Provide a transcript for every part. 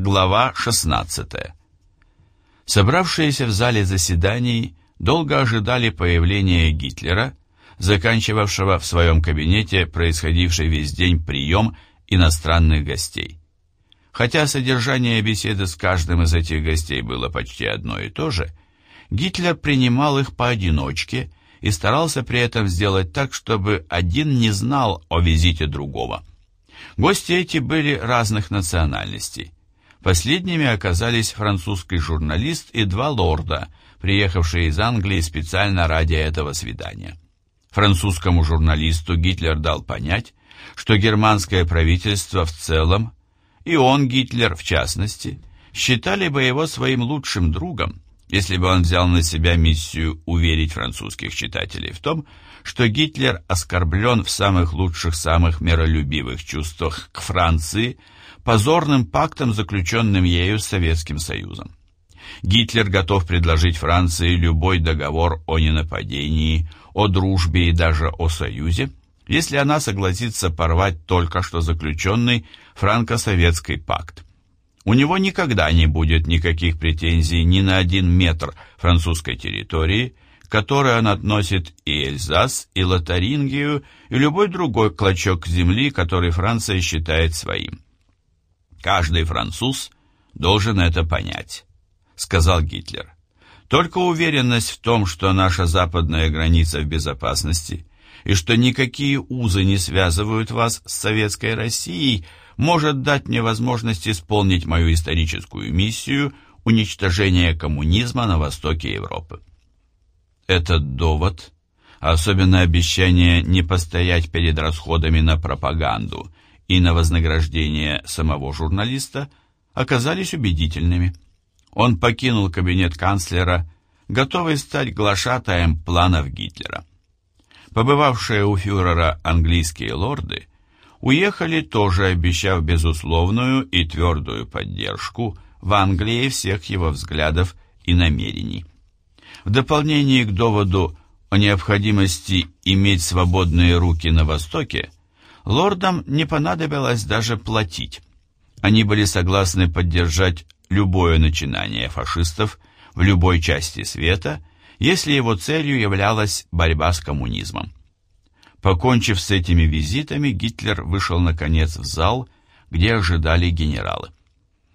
Глава 16 Собравшиеся в зале заседаний долго ожидали появления Гитлера, заканчивавшего в своем кабинете происходивший весь день прием иностранных гостей. Хотя содержание беседы с каждым из этих гостей было почти одно и то же, Гитлер принимал их поодиночке и старался при этом сделать так, чтобы один не знал о визите другого. Гости эти были разных национальностей. Последними оказались французский журналист и два лорда, приехавшие из Англии специально ради этого свидания. Французскому журналисту Гитлер дал понять, что германское правительство в целом, и он, Гитлер, в частности, считали бы его своим лучшим другом, если бы он взял на себя миссию уверить французских читателей в том, что Гитлер оскорблен в самых лучших, самых миролюбивых чувствах к Франции позорным пактом, заключенным ею с Советским Союзом. Гитлер готов предложить Франции любой договор о ненападении, о дружбе и даже о союзе, если она согласится порвать только что заключенный франко-советский пакт. У него никогда не будет никаких претензий ни на один метр французской территории, к которой он относит и Эльзас, и Лотарингию, и любой другой клочок земли, который Франция считает своим. Каждый француз должен это понять, сказал Гитлер. Только уверенность в том, что наша западная граница в безопасности и что никакие узы не связывают вас с советской Россией – может дать мне возможность исполнить мою историческую миссию уничтожения коммунизма на востоке Европы. Этот довод, особенно обещание не постоять перед расходами на пропаганду и на вознаграждение самого журналиста, оказались убедительными. Он покинул кабинет канцлера, готовый стать глашатаем планов Гитлера. Побывавшие у фюрера английские лорды – уехали тоже обещав безусловную и твердую поддержку в Англии всех его взглядов и намерений. В дополнение к доводу о необходимости иметь свободные руки на Востоке, лордам не понадобилось даже платить. Они были согласны поддержать любое начинание фашистов в любой части света, если его целью являлась борьба с коммунизмом. Покончив с этими визитами, Гитлер вышел наконец в зал, где ожидали генералы.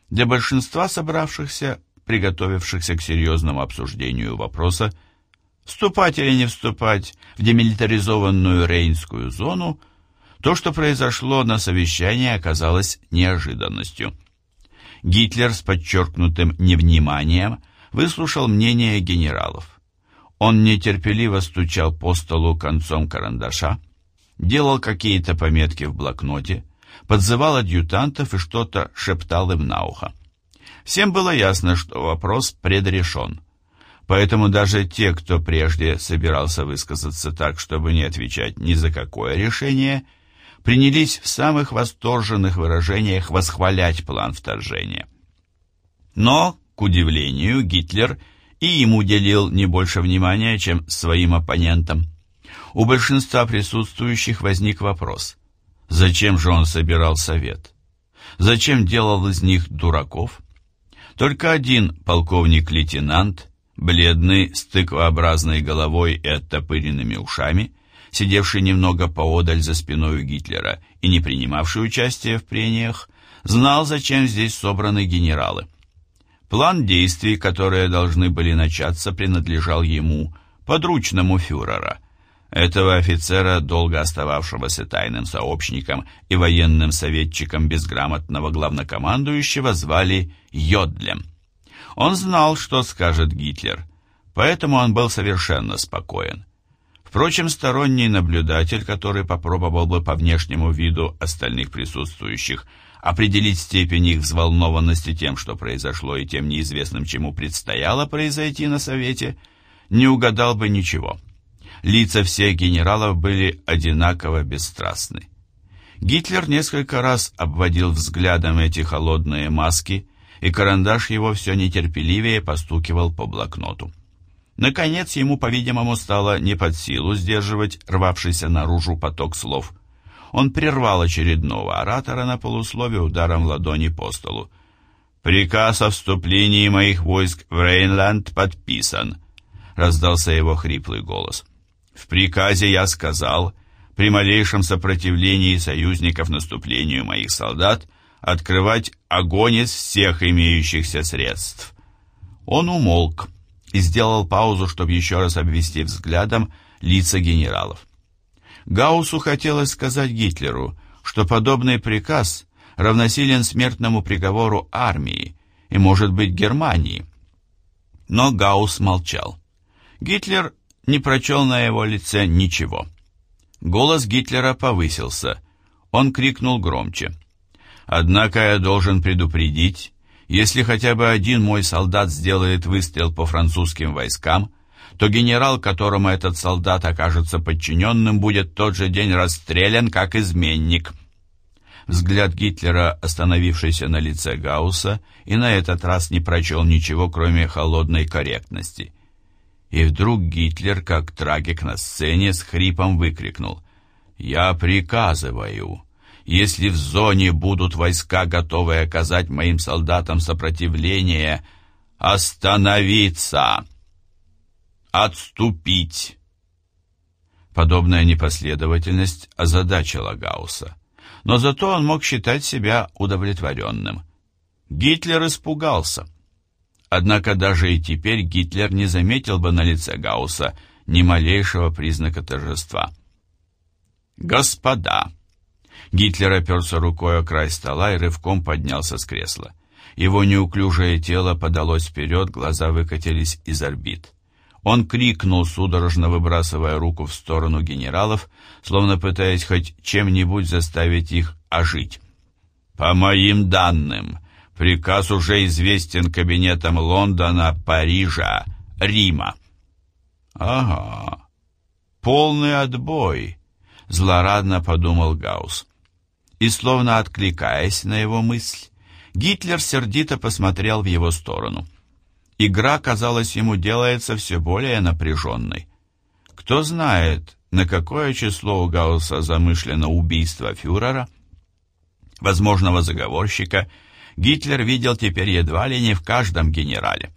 Для большинства собравшихся, приготовившихся к серьезному обсуждению вопроса, вступать или не вступать в демилитаризованную Рейнскую зону, то, что произошло на совещании, оказалось неожиданностью. Гитлер с подчеркнутым невниманием выслушал мнение генералов. Он нетерпеливо стучал по столу концом карандаша, делал какие-то пометки в блокноте, подзывал адъютантов и что-то шептал им на ухо. Всем было ясно, что вопрос предрешен. Поэтому даже те, кто прежде собирался высказаться так, чтобы не отвечать ни за какое решение, принялись в самых восторженных выражениях восхвалять план вторжения. Но, к удивлению, Гитлер – и им уделил не больше внимания, чем своим оппонентам. У большинства присутствующих возник вопрос, зачем же он собирал совет? Зачем делал из них дураков? Только один полковник-лейтенант, бледный, с тыквообразной головой и оттопыренными ушами, сидевший немного поодаль за спиной Гитлера и не принимавший участия в прениях, знал, зачем здесь собраны генералы. План действий, которые должны были начаться, принадлежал ему, подручному фюрера. Этого офицера, долго остававшегося тайным сообщником и военным советчиком безграмотного главнокомандующего, звали Йодлем. Он знал, что скажет Гитлер, поэтому он был совершенно спокоен. Впрочем, сторонний наблюдатель, который попробовал бы по внешнему виду остальных присутствующих определить степень их взволнованности тем, что произошло, и тем неизвестным, чему предстояло произойти на Совете, не угадал бы ничего. Лица всех генералов были одинаково бесстрастны. Гитлер несколько раз обводил взглядом эти холодные маски, и карандаш его все нетерпеливее постукивал по блокноту. Наконец, ему, по-видимому, стало не под силу сдерживать рвавшийся наружу поток слов – он прервал очередного оратора на полуслове ударом ладони по столу. «Приказ о вступлении моих войск в Рейнланд подписан», — раздался его хриплый голос. «В приказе я сказал, при малейшем сопротивлении союзников наступлению моих солдат открывать огонь из всех имеющихся средств». Он умолк и сделал паузу, чтобы еще раз обвести взглядом лица генералов. Гауссу хотелось сказать Гитлеру, что подобный приказ равносилен смертному приговору армии и, может быть, Германии. Но Гаусс молчал. Гитлер не прочел на его лице ничего. Голос Гитлера повысился. Он крикнул громче. «Однако я должен предупредить, если хотя бы один мой солдат сделает выстрел по французским войскам, то генерал, которому этот солдат окажется подчиненным, будет тот же день расстрелян как изменник». Взгляд Гитлера, остановившийся на лице Гаусса, и на этот раз не прочел ничего, кроме холодной корректности. И вдруг Гитлер, как трагик на сцене, с хрипом выкрикнул «Я приказываю, если в зоне будут войска, готовые оказать моим солдатам сопротивление, остановиться, отступить». Подобная непоследовательность озадачила Гаусса но зато он мог считать себя удовлетворенным. Гитлер испугался. Однако даже и теперь Гитлер не заметил бы на лице Гаусса ни малейшего признака торжества. «Господа!» Гитлер оперся рукой о край стола и рывком поднялся с кресла. Его неуклюжее тело подалось вперед, глаза выкатились из орбит. Он крикнул, судорожно выбрасывая руку в сторону генералов, словно пытаясь хоть чем-нибудь заставить их ожить. «По моим данным, приказ уже известен кабинетам Лондона, Парижа, Рима». «Ага, полный отбой», — злорадно подумал Гаусс. И, словно откликаясь на его мысль, Гитлер сердито посмотрел в его сторону. Игра, казалось, ему делается все более напряженной. Кто знает, на какое число у Гаусса замышлено убийство фюрера? Возможного заговорщика Гитлер видел теперь едва ли не в каждом генерале.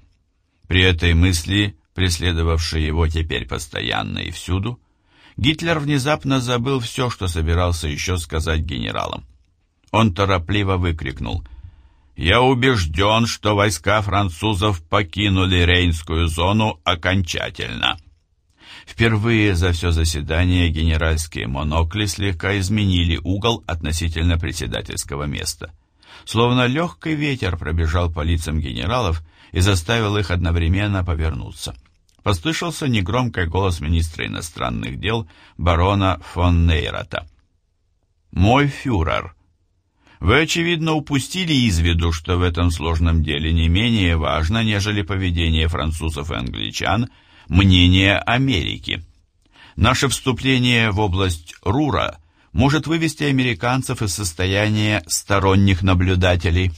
При этой мысли, преследовавшей его теперь постоянно и всюду, Гитлер внезапно забыл все, что собирался еще сказать генералам. Он торопливо выкрикнул – я убежден, что войска французов покинули Рейнскую зону окончательно. Впервые за все заседание генеральские монокли слегка изменили угол относительно председательского места. Словно легкий ветер пробежал по лицам генералов и заставил их одновременно повернуться. Послышался негромкий голос министра иностранных дел барона фон Нейрата. «Мой фюрер», вы, очевидно, упустили из виду, что в этом сложном деле не менее важно, нежели поведение французов и англичан, мнение Америки. Наше вступление в область Рура может вывести американцев из состояния сторонних наблюдателей.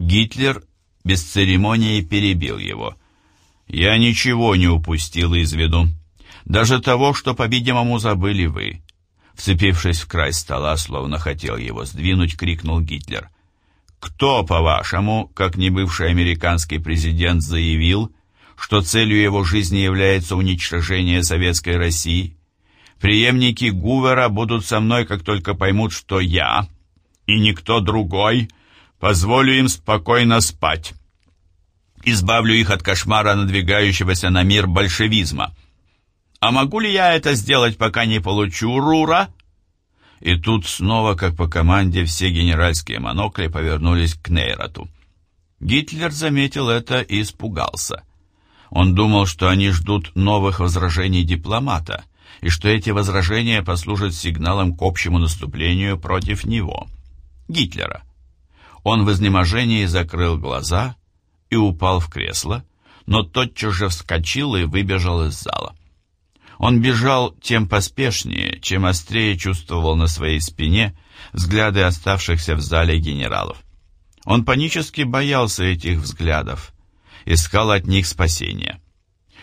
Гитлер без церемонии перебил его. «Я ничего не упустил из виду. Даже того, что, по-видимому, забыли вы. Вцепившись в край стола, словно хотел его сдвинуть, крикнул Гитлер. «Кто, по-вашему, как не бывший американский президент, заявил, что целью его жизни является уничтожение Советской России? Приемники Гувера будут со мной, как только поймут, что я и никто другой позволю им спокойно спать. Избавлю их от кошмара надвигающегося на мир большевизма». А могу ли я это сделать, пока не получу Рура?» И тут снова, как по команде, все генеральские монокли повернулись к Нейрату. Гитлер заметил это и испугался. Он думал, что они ждут новых возражений дипломата, и что эти возражения послужат сигналом к общему наступлению против него, Гитлера. Он в изнеможении закрыл глаза и упал в кресло, но тотчас же вскочил и выбежал из зала. Он бежал тем поспешнее, чем острее чувствовал на своей спине взгляды оставшихся в зале генералов. Он панически боялся этих взглядов, искал от них спасения.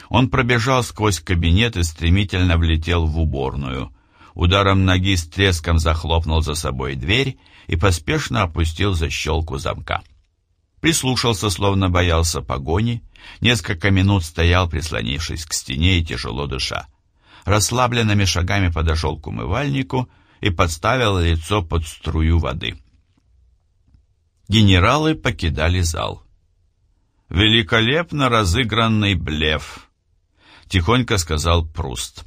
Он пробежал сквозь кабинет и стремительно влетел в уборную. Ударом ноги с треском захлопнул за собой дверь и поспешно опустил защелку замка. Прислушался, словно боялся погони, несколько минут стоял, прислонившись к стене и тяжело дыша. Расслабленными шагами подошел к умывальнику и подставил лицо под струю воды. Генералы покидали зал. «Великолепно разыгранный блеф», — тихонько сказал Пруст.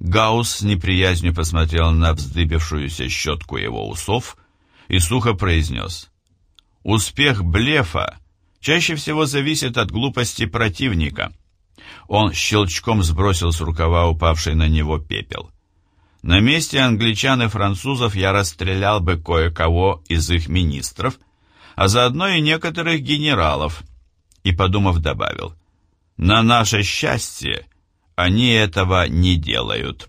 Гаус с неприязнью посмотрел на вздыбившуюся щетку его усов и сухо произнес. «Успех блефа чаще всего зависит от глупости противника». Он щелчком сбросил с рукава упавший на него пепел. На месте англичан и французов я расстрелял бы кое-кого из их министров, а заодно и некоторых генералов, и, подумав, добавил, «На наше счастье они этого не делают».